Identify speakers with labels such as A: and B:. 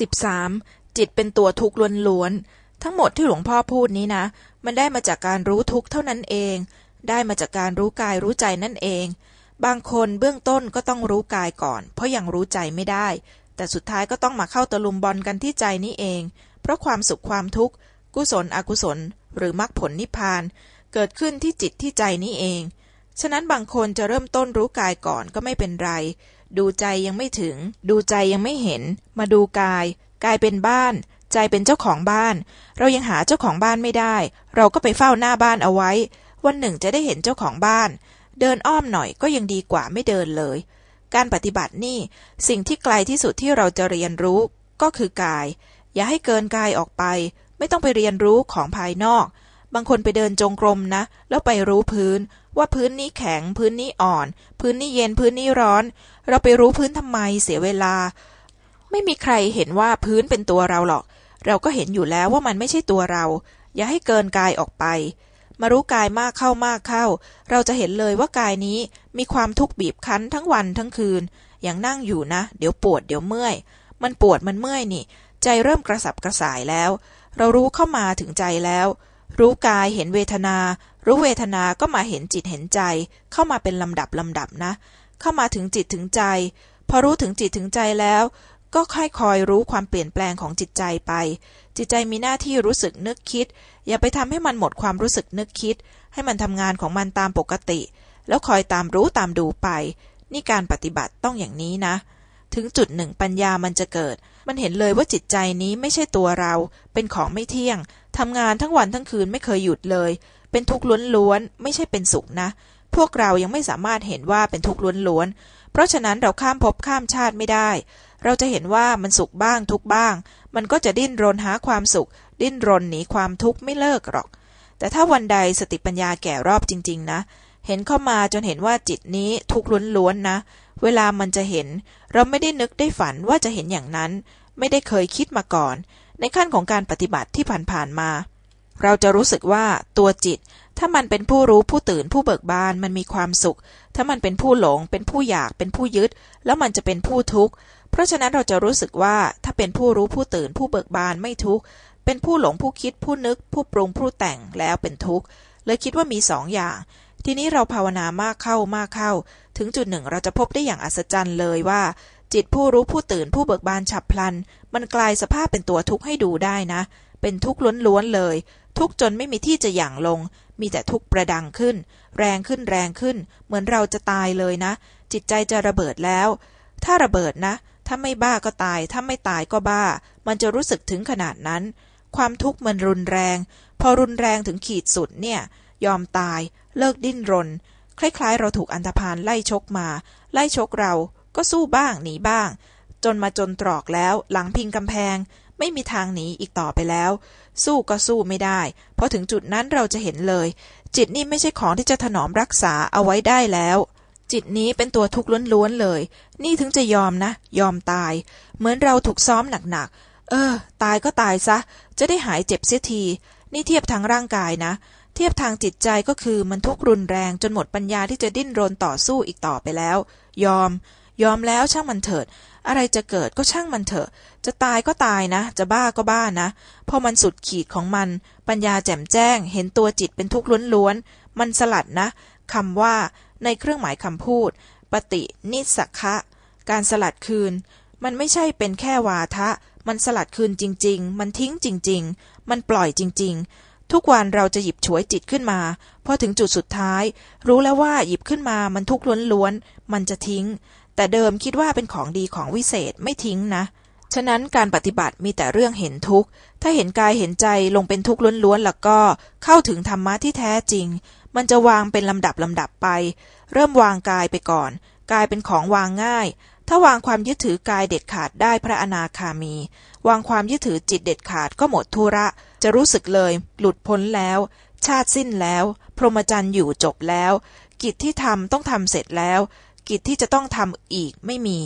A: สิบสามจิตเป็นตัวทุกข์ล้วนๆ ทั้งหมดที่หลวงพ่อพูดนี้นะ มันได้มาจากการรู้ทุกข์เท่านั้นเอง ได้มาจากการรู้กายรู้ใจนั่นเอง บางคนเบื้องต้นก็ต้องรู้กายก่อน เพราะยังรู้ใจไม่ได้ แต่สุดท้ายก็ต้องมาเข้าตะลุมบอลกันที่ใจนี้เอง เพราะความสุขความทุกข์ กุศลอกุศล หรือมรรคผลนิพพาน เกิดขึ้นที่จิตที่ใจนี้เอง ฉะนั้นบางคนจะเริ่มต้นรู้กายก่อนก็ไม่เป็นไร ดูใจยังไม่ถึง ดูใจยังไม่เห็น มาดูกาย กายเป็นบ้าน ใจเป็นเจ้าของบ้าน เรายังหาเจ้าของบ้านไม่ได้ เราก็ไปเฝ้าหน้าบ้านเอาไว้ วันหนึ่งจะได้เห็นเจ้าของบ้าน เดินอ้อมหน่อยก็ยังดีกว่าไม่เดินเลย การปฏิบัตินี่ สิ่งที่ไกลที่สุดที่เราจะเรียนรู้ก็คือกาย อย่าให้เกินกายออกไป ไม่ต้องไปเรียนรู้ของภายนอก บางคนไปเดินจงกรมนะ แล้วไปรู้พื้น ว่าพื้นนี้แข็ง พื้นนี้อ่อน พื้นนี้เย็นพื้นนี้ร้อน เราไปรู้พื้นทำไมเสียเวลา ไม่มีใครเห็นว่าพื้นเป็นตัวเราหรอก เราก็เห็นอยู่แล้วว่ามันไม่ใช่ตัวเรา อย่าให้เกินกายออกไป มารู้กายมากเข้ามากเข้า เราจะเห็นเลยว่ากายนี้มีความทุกข์บีบคั้นทั้งวันทั้งคืน อย่างนั่งอยู่นะ เดี๋ยวปวดเดี๋ยวเมื่อย มันปวดมันเมื่อยนี่ ใจเริ่มกระสับกระส่ายแล้ว เรารู้เข้ามาถึงใจแล้ว รู้กายเห็นเวทนา รู้เวทนาก็มาเห็นจิตเห็นใจ เข้ามาเป็นลำดับลำดับนะ เข้ามาถึงจิตถึงใจ พอรู้ถึงจิตถึงใจแล้ว ก็ค่อยคอยรู้ความเปลี่ยนแปลงของจิตใจไป จิตใจมีหน้าที่รู้สึกนึกคิด อย่าไปทำให้มันหมดความรู้สึกนึกคิด ให้มันทำงานของมันตามปกติ แล้วคอยตามรู้ตามดูไป นี่การปฏิบัติต้องอย่างนี้นะ ถึงจุดหนึ่งปัญญามันจะเกิด มันเห็นเลยว่าจิตใจนี้ไม่ใช่ตัวเรา เป็นของไม่เที่ยง ทำงานทั้งวันทั้งคืนไม่เคยหยุดเลย เป็นทุกข์ล้วนๆ ไม่ใช่เป็นสุขนะ พวกเรายังไม่สามารถเห็นว่าเป็นทุกข์ล้วนๆ เพราะฉะนั้นเราข้ามภพข้ามชาติไม่ได้ เราจะเห็นว่ามันสุขบ้างทุกบ้าง มันก็จะดิ้นรนหาความสุข ดิ้นรนหนีความทุกข์ไม่เลิกหรอก แต่ถ้าวันใดสติปัญญาแก่รอบจริง ๆ นะ เห็นเข้ามาจนเห็นว่าจิตนี้ทุกข์ล้วนๆนะ เวลามันจะเห็น เราไม่ได้นึกได้ฝันว่าจะเห็นอย่างนั้น ไม่ได้เคยคิดมาก่อน ในขั้นของการปฏิบัติที่ผ่านๆมา เราจะรู้สึกว่าตัวจิต ถ้ามันเป็นผู้รู้ผู้ตื่นผู้เบิกบานมันมีความสุข ถ้ามันเป็นผู้หลง เป็นผู้อยากเป็นผู้ยึด แล้วมันจะเป็นผู้ทุกข์เพราะฉะนั้นเราจะรู้สึกว่าถ้าเป็นผู้รู้ผู้ตื่นผู้เบิกบานไม่ทุกข์เป็นผู้หลงผู้คิดผู้นึก ผู้ปรุงผู้แต่งแล้วเป็นทุกข์เลยคิดว่ามีสองอย่าง ทีนี้เราภาวนามากเข้ามากเข้า ถึงจุดหนึ่งเราจะพบได้อย่างอัศจรรย์เลยว่า จิตผู้รู้ผู้ตื่นผู้เบิกบานฉับพลัน มันกลายสภาพเป็นตัวทุกข์ให้ดูได้นะ เป็นทุกข์ล้วนๆเลย ทุกข์จนไม่มีที่จะหยั่งลง มีแต่ทุกข์ประดังขึ้น แรงขึ้นแรงขึ้น เหมือนเราจะตายเลยนะ จิตใจจะระเบิดแล้ว ถ้าระเบิดนะ ถ้าไม่บ้าก็ตาย ถ้าไม่ตายก็บ้า มันจะรู้สึกถึงขนาดนั้น ความทุกข์มันรุนแรง พอรุนแรงถึงขีดสุดเนี่ย ยอมตาย เลิกดิ้นรน คล้ายๆ เราถูกอันธพาลไล่ชกมา ไล่ชกเรา ก็สู้บ้างหนีบ้าง จนมาจนตรอกแล้วหลังพิงกำแพง ไม่มีทางหนีอีกต่อไปแล้ว สู้ก็สู้ไม่ได้พอถึงจุดนั้นเราจะเห็นเลย จิตนี่ไม่ใช่ของที่จะถนอมรักษาเอาไว้ได้แล้วจิตนี้เป็นตัวทุกข์ล้วนๆเลย นี่ถึงจะยอมนะ ยอมตาย เหมือนเราถูกซ้อมหนักๆ เออ ตายก็ตายซะ จะได้หายเจ็บเสียที นี่เทียบทางร่างกายนะ เทียบทางจิตใจก็คือมันทุกข์รุนแรงจนหมดปัญญาที่จะดิ้นรนต่อสู้อีกต่อไปแล้ว ยอม ยอมแล้วช่างมันเถิด อะไรจะเกิดก็ช่างมันเถอะ จะตายก็ตายนะ จะบ้าก็บ้านะ พอมันสุดขีดของมัน ปัญญาแจ่มแจ้ง เห็นตัวจิตเป็นทุกข์ล้วนๆ มันสลัดนะคำว่า ในเครื่องหมายคำพูด ปฏินิสักะ การสลัดคืน มันไม่ใช่เป็นแค่วาทะ มันสลัดคืนจริง ๆ มันทิ้งจริง ๆ มันปล่อยจริง ๆทุกวันเราจะหยิบฉวยจิตขึ้นมา พอถึงจุดสุดท้าย รู้แล้วว่าหยิบขึ้นมามันทุกข์ล้วนๆ มันจะทิ้ง แต่เดิมคิดว่าเป็นของดีของวิเศษไม่ทิ้งนะ ฉะนั้นการปฏิบัติมีแต่เรื่องเห็นทุกข์ ถ้าเห็นกายเห็นใจลงเป็นทุกข์ล้วนๆแล้วก็เข้าถึงธรรมะที่แท้จริง มันจะวางเป็นลำดับลำดับไป เริ่มวางกายไปก่อน กายเป็นของวางง่าย ถ้าวางความยึดถือกายเด็ดขาดได้พระอนาคามี วางความยึดถือจิตเด็ดขาดก็หมดทุระ จะรู้สึกเลย หลุดพ้นแล้ว ชาติสิ้นแล้ว พรหมจรรย์อยู่จบแล้ว กิจที่ทำต้องทำเสร็จแล้ว กิจที่จะต้องทำอีกไม่มี